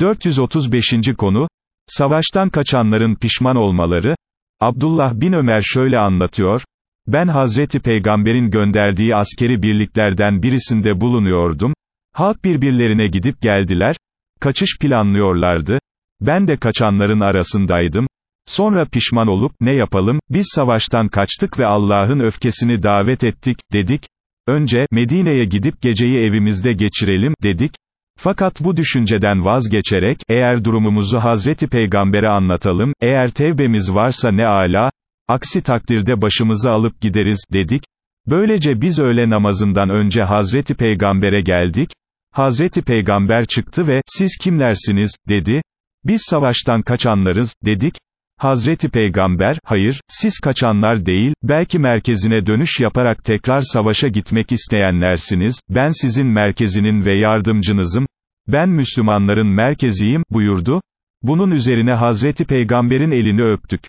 435. konu, savaştan kaçanların pişman olmaları, Abdullah bin Ömer şöyle anlatıyor, ben Hazreti Peygamber'in gönderdiği askeri birliklerden birisinde bulunuyordum, halk birbirlerine gidip geldiler, kaçış planlıyorlardı, ben de kaçanların arasındaydım, sonra pişman olup, ne yapalım, biz savaştan kaçtık ve Allah'ın öfkesini davet ettik, dedik, önce, Medine'ye gidip geceyi evimizde geçirelim, dedik, fakat bu düşünceden vazgeçerek, eğer durumumuzu Hazreti Peygamber'e anlatalım, eğer tevbemiz varsa ne ala, aksi takdirde başımızı alıp gideriz, dedik. Böylece biz öğle namazından önce Hazreti Peygamber'e geldik, Hazreti Peygamber çıktı ve, siz kimlersiniz, dedi. Biz savaştan kaçanlarız, dedik. Hazreti Peygamber, hayır, siz kaçanlar değil, belki merkezine dönüş yaparak tekrar savaşa gitmek isteyenlersiniz, ben sizin merkezinin ve yardımcınızım, ben Müslümanların merkeziyim, buyurdu. Bunun üzerine Hazreti Peygamber'in elini öptük.